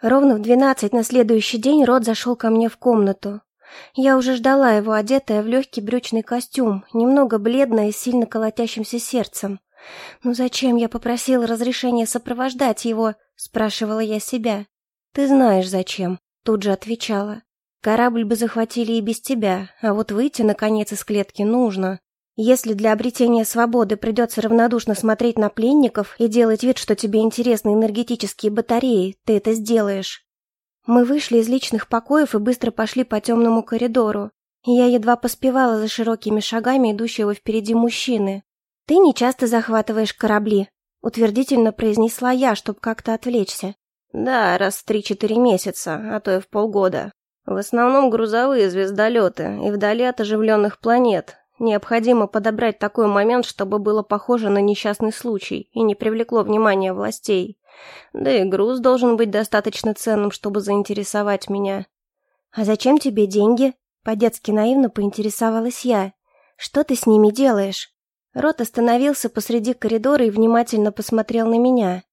Ровно в двенадцать на следующий день Рот зашел ко мне в комнату. Я уже ждала его, одетая в легкий брючный костюм, немного бледная и сильно колотящимся сердцем. «Ну зачем я попросила разрешения сопровождать его?» — спрашивала я себя. «Ты знаешь, зачем», — тут же отвечала. «Корабль бы захватили и без тебя, а вот выйти, наконец, из клетки нужно. Если для обретения свободы придется равнодушно смотреть на пленников и делать вид, что тебе интересны энергетические батареи, ты это сделаешь». Мы вышли из личных покоев и быстро пошли по темному коридору. Я едва поспевала за широкими шагами идущего впереди мужчины. «Ты не часто захватываешь корабли», — утвердительно произнесла я, чтобы как-то отвлечься. «Да, раз в три-четыре месяца, а то и в полгода. В основном грузовые звездолеты и вдали от оживленных планет. Необходимо подобрать такой момент, чтобы было похоже на несчастный случай и не привлекло внимания властей. Да и груз должен быть достаточно ценным, чтобы заинтересовать меня. «А зачем тебе деньги?» По-детски наивно поинтересовалась я. «Что ты с ними делаешь?» Рот остановился посреди коридора и внимательно посмотрел на меня.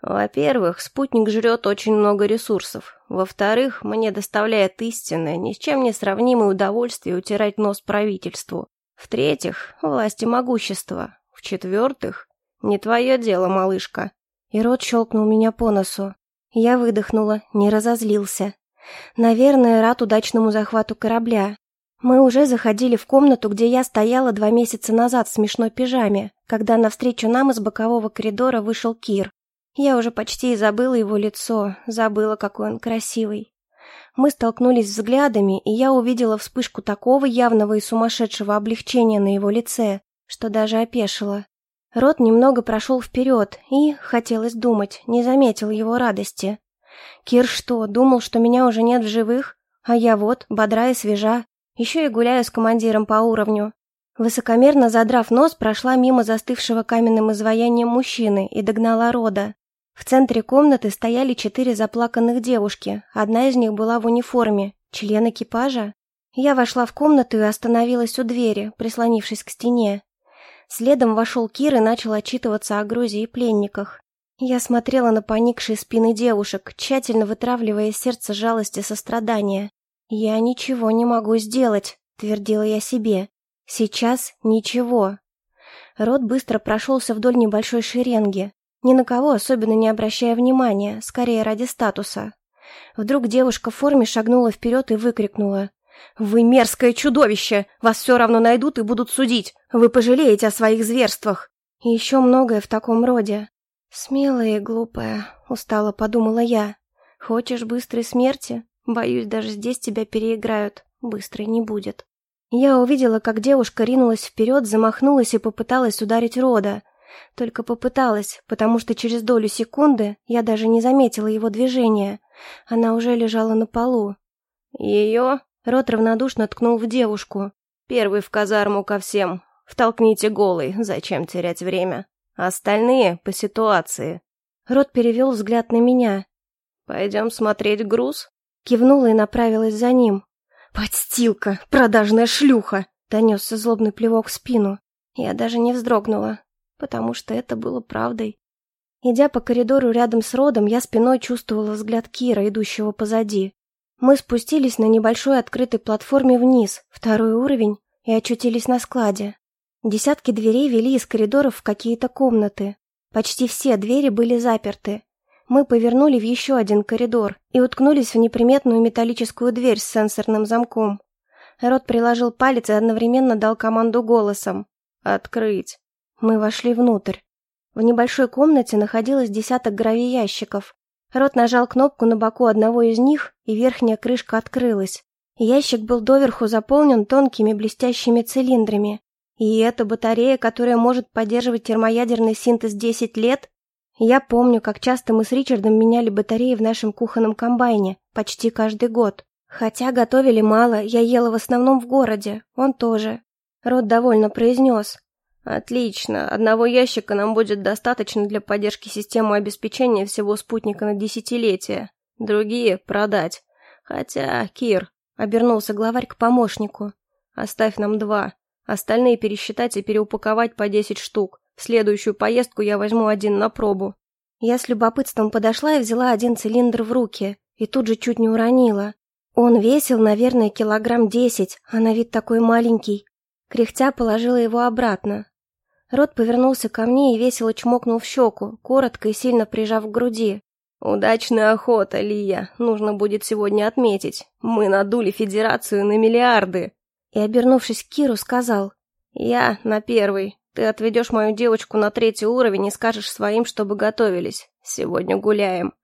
Во-первых, спутник жрет очень много ресурсов. Во-вторых, мне доставляет истинное, ни с чем не сравнимое удовольствие утирать нос правительству. В-третьих, власть и могущество. В-четвертых, не твое дело, малышка. И рот щелкнул меня по носу. Я выдохнула, не разозлился. Наверное, рад удачному захвату корабля. Мы уже заходили в комнату, где я стояла два месяца назад в смешной пижаме, когда навстречу нам из бокового коридора вышел Кир. Я уже почти и забыла его лицо, забыла, какой он красивый. Мы столкнулись взглядами, и я увидела вспышку такого явного и сумасшедшего облегчения на его лице, что даже опешила. Рот немного прошел вперед и, хотелось думать, не заметил его радости. Кир что, думал, что меня уже нет в живых? А я вот, бодра и свежа, еще и гуляю с командиром по уровню. Высокомерно задрав нос, прошла мимо застывшего каменным изваянием мужчины и догнала Рода. В центре комнаты стояли четыре заплаканных девушки, одна из них была в униформе, член экипажа. Я вошла в комнату и остановилась у двери, прислонившись к стене. Следом вошел Кир и начал отчитываться о грузе и пленниках. Я смотрела на поникшие спины девушек, тщательно вытравливая из сердца жалости и сострадания. «Я ничего не могу сделать», — твердила я себе. «Сейчас ничего». Рот быстро прошелся вдоль небольшой шеренги, ни на кого особенно не обращая внимания, скорее ради статуса. Вдруг девушка в форме шагнула вперед и выкрикнула. «Вы мерзкое чудовище! Вас все равно найдут и будут судить! Вы пожалеете о своих зверствах!» И еще многое в таком роде. «Смелая и глупая», — устало подумала я. «Хочешь быстрой смерти? Боюсь, даже здесь тебя переиграют. Быстрой не будет». Я увидела, как девушка ринулась вперед, замахнулась и попыталась ударить Рода. Только попыталась, потому что через долю секунды я даже не заметила его движения. Она уже лежала на полу. «Ее?» Рот равнодушно ткнул в девушку. «Первый в казарму ко всем. Втолкните голый, зачем терять время? Остальные по ситуации». Рот перевел взгляд на меня. «Пойдем смотреть груз?» Кивнула и направилась за ним. «Подстилка! Продажная шлюха!» Донесся злобный плевок в спину. Я даже не вздрогнула, потому что это было правдой. Идя по коридору рядом с Родом, я спиной чувствовала взгляд Кира, идущего позади. Мы спустились на небольшой открытой платформе вниз, второй уровень, и очутились на складе. Десятки дверей вели из коридоров в какие-то комнаты. Почти все двери были заперты. Мы повернули в еще один коридор и уткнулись в неприметную металлическую дверь с сенсорным замком. Рот приложил палец и одновременно дал команду голосом. «Открыть!» Мы вошли внутрь. В небольшой комнате находилось десяток гравиящиков, Рот нажал кнопку на боку одного из них, и верхняя крышка открылась. Ящик был доверху заполнен тонкими блестящими цилиндрами. И это батарея, которая может поддерживать термоядерный синтез 10 лет? Я помню, как часто мы с Ричардом меняли батареи в нашем кухонном комбайне, почти каждый год. Хотя готовили мало, я ела в основном в городе, он тоже. Рот довольно произнес. Отлично. Одного ящика нам будет достаточно для поддержки системы обеспечения всего спутника на десятилетия. Другие продать. Хотя, Кир, обернулся главарь к помощнику. Оставь нам два. Остальные пересчитать и переупаковать по десять штук. В следующую поездку я возьму один на пробу. Я с любопытством подошла и взяла один цилиндр в руки, и тут же чуть не уронила. Он весил, наверное, килограмм десять, а на вид такой маленький. Кряхтя положила его обратно. Рот повернулся ко мне и весело чмокнул в щеку, коротко и сильно прижав к груди. «Удачная охота, Лия, нужно будет сегодня отметить. Мы надули Федерацию на миллиарды!» И, обернувшись к Киру, сказал. «Я на первый. Ты отведешь мою девочку на третий уровень и скажешь своим, чтобы готовились. Сегодня гуляем.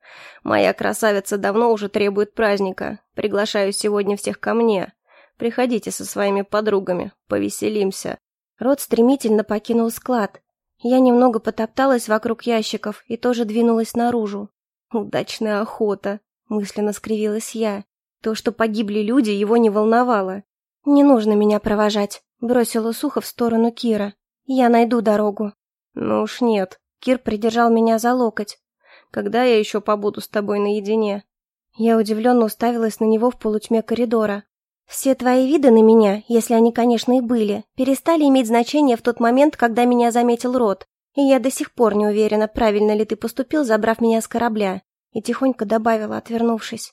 Моя красавица давно уже требует праздника. Приглашаю сегодня всех ко мне. Приходите со своими подругами, повеселимся». Рот стремительно покинул склад. Я немного потопталась вокруг ящиков и тоже двинулась наружу. «Удачная охота», — мысленно скривилась я. То, что погибли люди, его не волновало. «Не нужно меня провожать», — бросила сухо в сторону Кира. «Я найду дорогу». «Ну уж нет». Кир придержал меня за локоть. «Когда я еще побуду с тобой наедине?» Я удивленно уставилась на него в полутьме коридора. «Все твои виды на меня, если они, конечно, и были, перестали иметь значение в тот момент, когда меня заметил Рот. И я до сих пор не уверена, правильно ли ты поступил, забрав меня с корабля. И тихонько добавила, отвернувшись.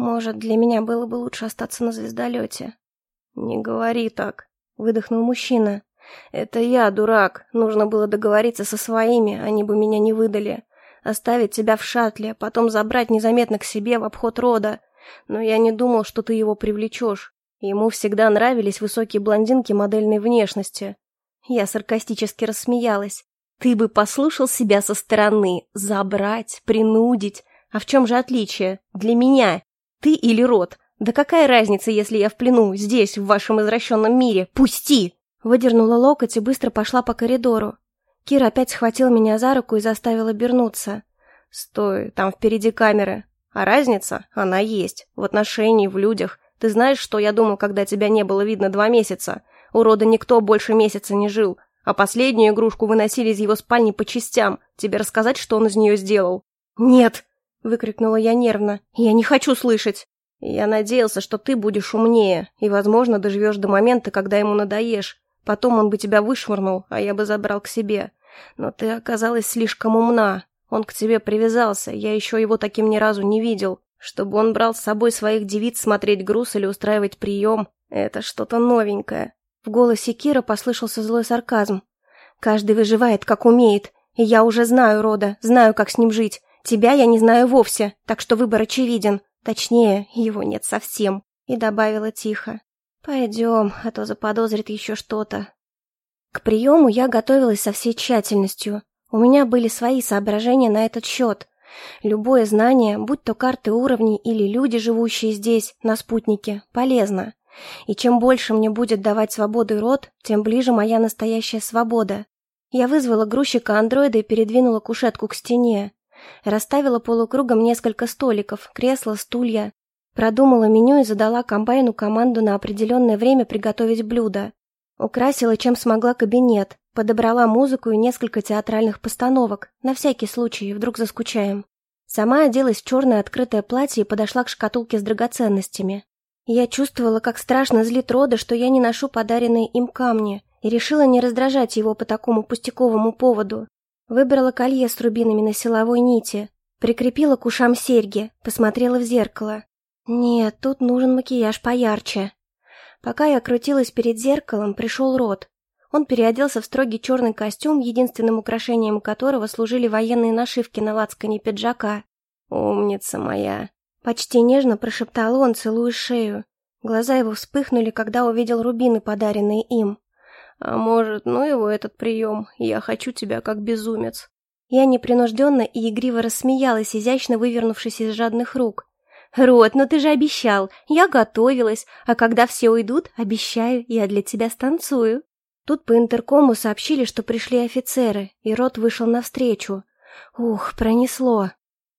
Может, для меня было бы лучше остаться на звездолете. Не говори так, выдохнул мужчина. Это я, дурак. Нужно было договориться со своими, они бы меня не выдали. Оставить тебя в шаттле, потом забрать незаметно к себе в обход рода. Но я не думал, что ты его привлечешь. Ему всегда нравились высокие блондинки модельной внешности. Я саркастически рассмеялась. Ты бы послушал себя со стороны. Забрать, принудить. А в чем же отличие? Для меня. Ты или род? Да какая разница, если я в плену, здесь, в вашем извращенном мире? Пусти!» Выдернула локоть и быстро пошла по коридору. Кир опять схватил меня за руку и заставил обернуться. «Стой, там впереди камеры. А разница? Она есть. В отношении, в людях. Ты знаешь, что я думал, когда тебя не было видно два месяца? У рода никто больше месяца не жил. А последнюю игрушку выносили из его спальни по частям. Тебе рассказать, что он из нее сделал?» «Нет!» — выкрикнула я нервно. «Я не хочу слышать!» «Я надеялся, что ты будешь умнее, и, возможно, доживешь до момента, когда ему надоешь. Потом он бы тебя вышвырнул, а я бы забрал к себе. Но ты оказалась слишком умна. Он к тебе привязался, я еще его таким ни разу не видел. Чтобы он брал с собой своих девиц смотреть груз или устраивать прием, это что-то новенькое. В голосе Кира послышался злой сарказм. «Каждый выживает, как умеет. И я уже знаю Рода, знаю, как с ним жить. Тебя я не знаю вовсе, так что выбор очевиден. Точнее, его нет совсем». И добавила тихо. «Пойдем, а то заподозрит еще что-то». К приему я готовилась со всей тщательностью. У меня были свои соображения на этот счет. Любое знание, будь то карты уровней или люди, живущие здесь, на спутнике, полезно. И чем больше мне будет давать свободы рот, тем ближе моя настоящая свобода. Я вызвала грузчика-андроида и передвинула кушетку к стене. Расставила полукругом несколько столиков, кресла, стулья. Продумала меню и задала комбайну команду на определенное время приготовить блюдо. Украсила, чем смогла, кабинет. Подобрала музыку и несколько театральных постановок. На всякий случай, вдруг заскучаем. Сама оделась в черное открытое платье и подошла к шкатулке с драгоценностями. Я чувствовала, как страшно злит Рода, что я не ношу подаренные им камни, и решила не раздражать его по такому пустяковому поводу. Выбрала колье с рубинами на силовой нити, прикрепила к ушам серьги, посмотрела в зеркало. Нет, тут нужен макияж поярче. Пока я крутилась перед зеркалом, пришел Род. Он переоделся в строгий черный костюм, единственным украшением которого служили военные нашивки на лацкане пиджака. «Умница моя!» Почти нежно прошептал он, целуя шею. Глаза его вспыхнули, когда увидел рубины, подаренные им. «А может, ну его этот прием? Я хочу тебя как безумец». Я непринужденно и игриво рассмеялась, изящно вывернувшись из жадных рук. «Рот, ну ты же обещал! Я готовилась, а когда все уйдут, обещаю, я для тебя станцую». Тут по интеркому сообщили, что пришли офицеры, и Рот вышел навстречу. Ух, пронесло.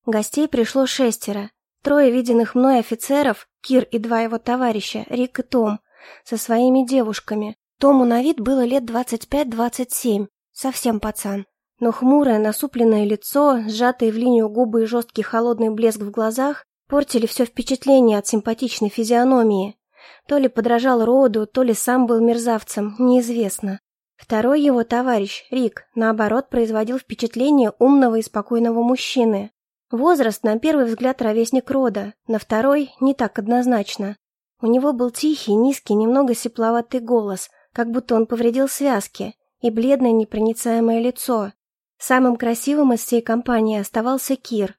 Гостей пришло шестеро. Трое виденных мной офицеров, Кир и два его товарища, Рик и Том, со своими девушками. Тому на вид было лет двадцать пять-двадцать семь, совсем пацан. Но хмурое, насупленное лицо, сжатые в линию губы и жесткий холодный блеск в глазах портили все впечатление от симпатичной физиономии. То ли подражал роду, то ли сам был мерзавцем, неизвестно. Второй его товарищ, Рик, наоборот, производил впечатление умного и спокойного мужчины. Возраст, на первый взгляд, ровесник рода, на второй – не так однозначно. У него был тихий, низкий, немного сепловатый голос, как будто он повредил связки, и бледное непроницаемое лицо. Самым красивым из всей компании оставался Кир.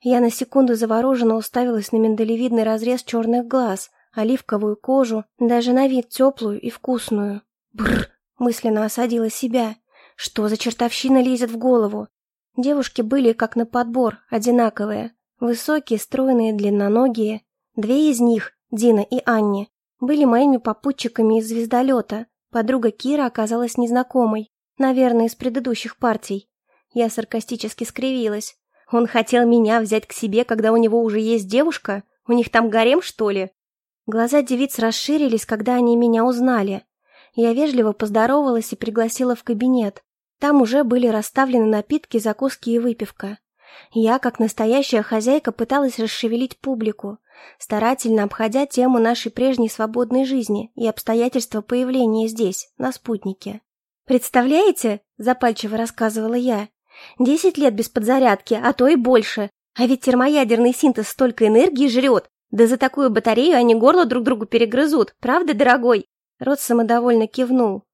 Я на секунду завороженно уставилась на миндалевидный разрез черных глаз, оливковую кожу, даже на вид теплую и вкусную. Бррр! Мысленно осадила себя. Что за чертовщина лезет в голову? Девушки были, как на подбор, одинаковые. Высокие, стройные, длинноногие. Две из них, Дина и Анни, были моими попутчиками из звездолета. Подруга Кира оказалась незнакомой, наверное, из предыдущих партий. Я саркастически скривилась. Он хотел меня взять к себе, когда у него уже есть девушка? У них там гарем, что ли? Глаза девиц расширились, когда они меня узнали. Я вежливо поздоровалась и пригласила в кабинет. Там уже были расставлены напитки, закуски и выпивка. Я, как настоящая хозяйка, пыталась расшевелить публику, старательно обходя тему нашей прежней свободной жизни и обстоятельства появления здесь, на спутнике. «Представляете?» – запальчиво рассказывала я. «Десять лет без подзарядки, а то и больше. А ведь термоядерный синтез столько энергии жрет. Да за такую батарею они горло друг другу перегрызут, правда, дорогой?» Рот самодовольно кивнул.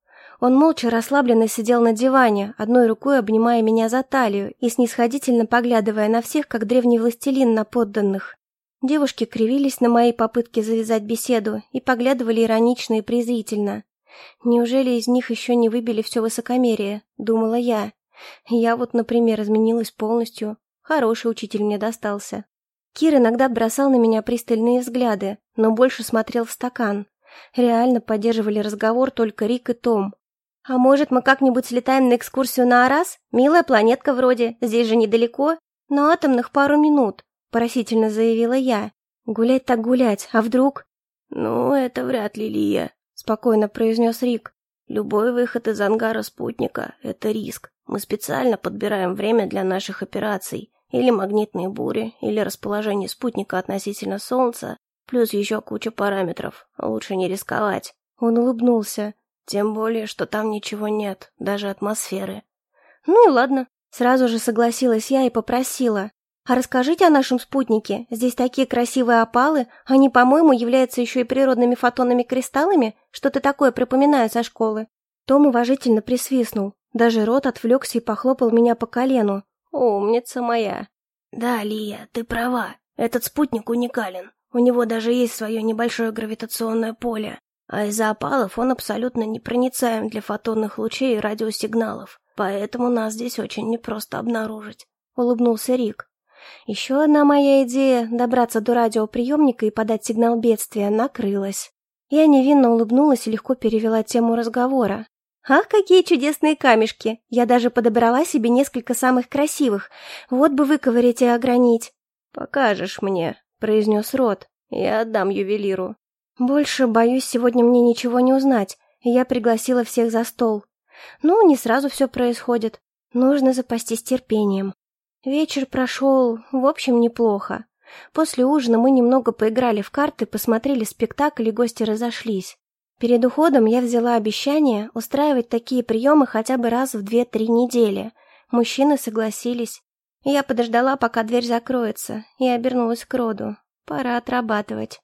Он молча расслабленно сидел на диване, одной рукой обнимая меня за талию и снисходительно поглядывая на всех, как древний властелин на подданных. Девушки кривились на мои попытки завязать беседу и поглядывали иронично и презрительно. Неужели из них еще не выбили все высокомерие, думала я. Я вот, например, изменилась полностью. Хороший учитель мне достался. Кир иногда бросал на меня пристальные взгляды, но больше смотрел в стакан, Реально поддерживали разговор только Рик и Том. «А может, мы как-нибудь слетаем на экскурсию на Арас? Милая планетка вроде, здесь же недалеко. На атомных пару минут», — просительно заявила я. «Гулять так гулять, а вдруг?» «Ну, это вряд ли, Лия», — спокойно произнес Рик. «Любой выход из ангара спутника — это риск. Мы специально подбираем время для наших операций. Или магнитные бури, или расположение спутника относительно Солнца, Плюс еще куча параметров. Лучше не рисковать. Он улыбнулся. Тем более, что там ничего нет, даже атмосферы. Ну и ладно. Сразу же согласилась я и попросила. А расскажите о нашем спутнике. Здесь такие красивые опалы. Они, по-моему, являются еще и природными фотонными кристаллами. Что-то такое припоминаю со школы. Том уважительно присвистнул. Даже рот отвлекся и похлопал меня по колену. «Умница моя!» «Да, Лия, ты права. Этот спутник уникален. У него даже есть свое небольшое гравитационное поле, а из-за опалов он абсолютно непроницаем для фотонных лучей и радиосигналов, поэтому нас здесь очень непросто обнаружить», — улыбнулся Рик. «Еще одна моя идея — добраться до радиоприемника и подать сигнал бедствия — накрылась». Я невинно улыбнулась и легко перевела тему разговора. «Ах, какие чудесные камешки! Я даже подобрала себе несколько самых красивых. Вот бы выковырять и огранить». «Покажешь мне», произнес Рот. «Я отдам ювелиру». «Больше, боюсь, сегодня мне ничего не узнать, я пригласила всех за стол. Ну, не сразу все происходит. Нужно запастись терпением». Вечер прошел, в общем, неплохо. После ужина мы немного поиграли в карты, посмотрели спектакль, и гости разошлись. Перед уходом я взяла обещание устраивать такие приемы хотя бы раз в две-три недели. Мужчины согласились. Я подождала, пока дверь закроется, и обернулась к Роду. Пора отрабатывать.